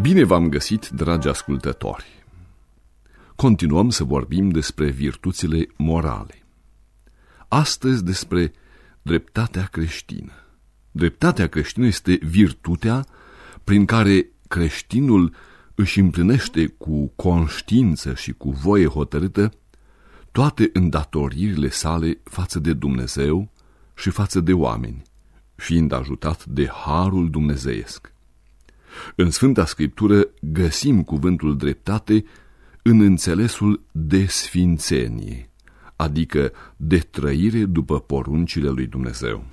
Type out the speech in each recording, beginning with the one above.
Bine v-am găsit, dragi ascultători! Continuăm să vorbim despre virtuțile morale. Astăzi despre dreptatea creștină. Dreptatea creștină este virtutea prin care creștinul își împlinește cu conștiință și cu voie hotărâtă toate îndatoririle sale față de Dumnezeu și față de oameni, fiind ajutat de harul dumnezeiesc. În Sfânta Scriptură găsim cuvântul dreptate în înțelesul de sfințenie, adică de trăire după poruncile lui Dumnezeu.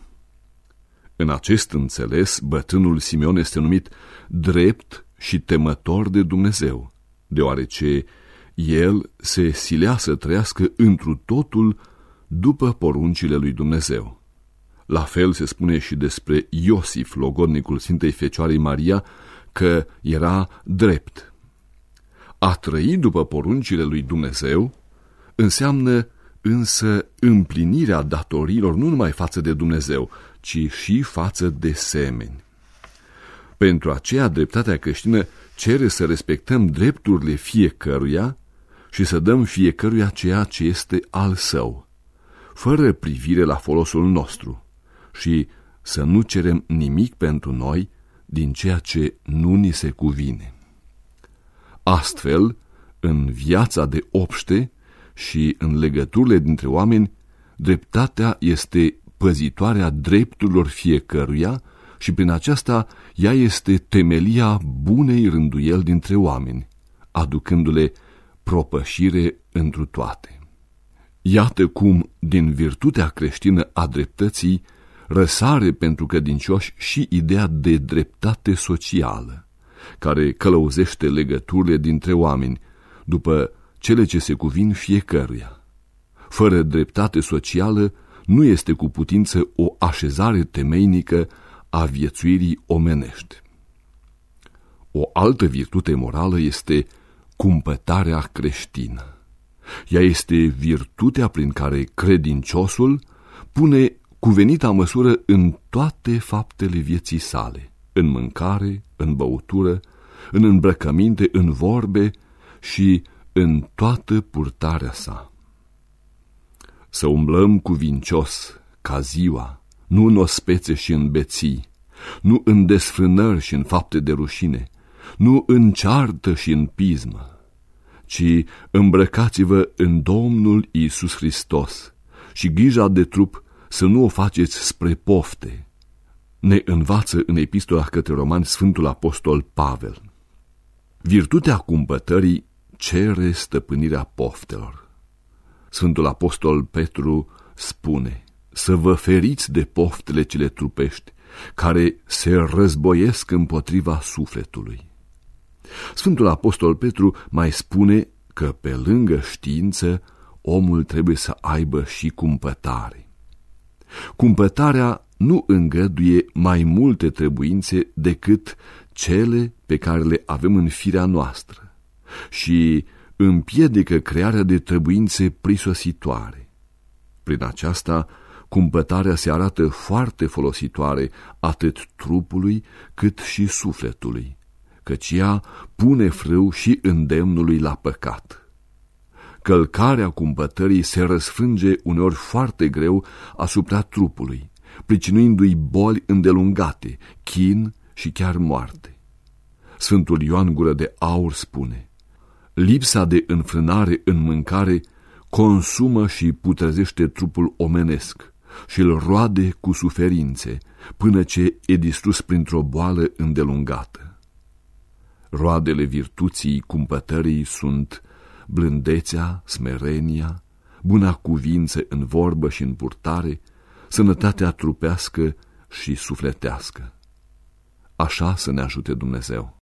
În acest înțeles, bătrânul Simeon este numit drept și temător de Dumnezeu, deoarece el se silea să trăiască întru totul după poruncile lui Dumnezeu. La fel se spune și despre Iosif, logodnicul Sfintei Fecioarei Maria, că era drept. A trăi după poruncile lui Dumnezeu înseamnă însă împlinirea datorilor nu numai față de Dumnezeu, ci și față de semeni. Pentru aceea, dreptatea creștină cere să respectăm drepturile fiecăruia și să dăm fiecăruia ceea ce este al său, fără privire la folosul nostru și să nu cerem nimic pentru noi din ceea ce nu ni se cuvine. Astfel, în viața de obște și în legăturile dintre oameni, dreptatea este păzitoarea drepturilor fiecăruia și prin aceasta ea este temelia bunei rânduieli dintre oameni, aducându-le propășire întru toate. Iată cum, din virtutea creștină a dreptății, răsare pentru credincioși și ideea de dreptate socială, care călăuzește legăturile dintre oameni după cele ce se cuvin fiecăruia. Fără dreptate socială nu este cu putință o așezare temeinică a viețuirii omenești. O altă virtute morală este cumpătarea creștină. Ea este virtutea prin care credinciosul pune cuvenita măsură în toate faptele vieții sale, în mâncare, în băutură, în îmbrăcăminte, în vorbe și în toată purtarea sa. Să umblăm cuvincios ca ziua, nu în ospețe și în beții, nu în desfrânări și în fapte de rușine, nu în ceartă și în pismă, ci îmbrăcați-vă în Domnul Isus Hristos și grija de trup să nu o faceți spre pofte. Ne învață în epistola către romani Sfântul Apostol Pavel. Virtutea cumpătării cere stăpânirea poftelor. Sfântul Apostol Petru spune să vă feriți de poftele cele trupești, care se războiesc împotriva sufletului. Sfântul Apostol Petru mai spune că pe lângă știință omul trebuie să aibă și cumpătare. Cumpătarea nu îngăduie mai multe trebuințe decât cele pe care le avem în firea noastră și împiedică crearea de trebuințe prisositoare. Prin aceasta, cumpătarea se arată foarte folositoare atât trupului cât și sufletului, căci ea pune frâu și îndemnului la păcat călcarea cumpătării se răsfrânge uneori foarte greu asupra trupului, pricinuindu-i boli îndelungate, chin și chiar moarte. Sfântul Ioan Gură de Aur spune, lipsa de înfrânare în mâncare consumă și putrezește trupul omenesc și îl roade cu suferințe, până ce e distrus printr-o boală îndelungată. Roadele virtuții cumpătării sunt blândețea, smerenia, buna cuvință în vorbă și în purtare, sănătatea trupească și sufletească. Așa să ne ajute Dumnezeu.